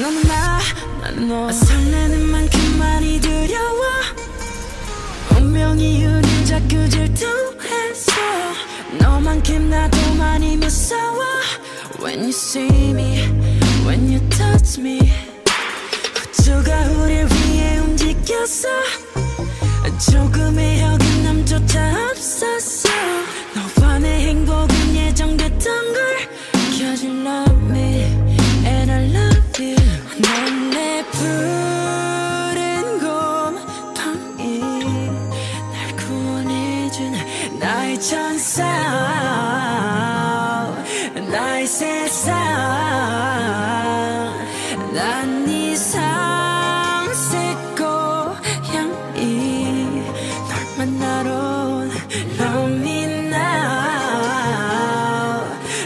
너는 나 나는 너. 설레는 만큼 많이 두려워. 운명이 우릴 자꾸 질투해서. 너만큼 나도 많이 무서워. When you see me, when you touch me 우주가 우릴 위해 움직였어 조금의 나의 세상 난네 상색 고향이 널 만나러 온 Love me now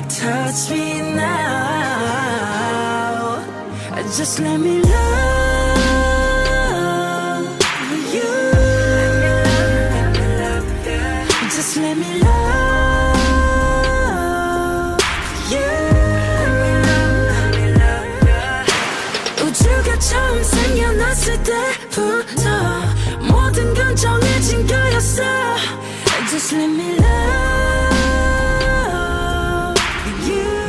Touch me now Just let me love 때부터 모든 건 정해진 거였어 Just let me love you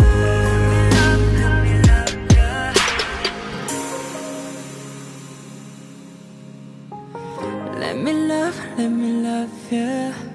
Let me love, let me love you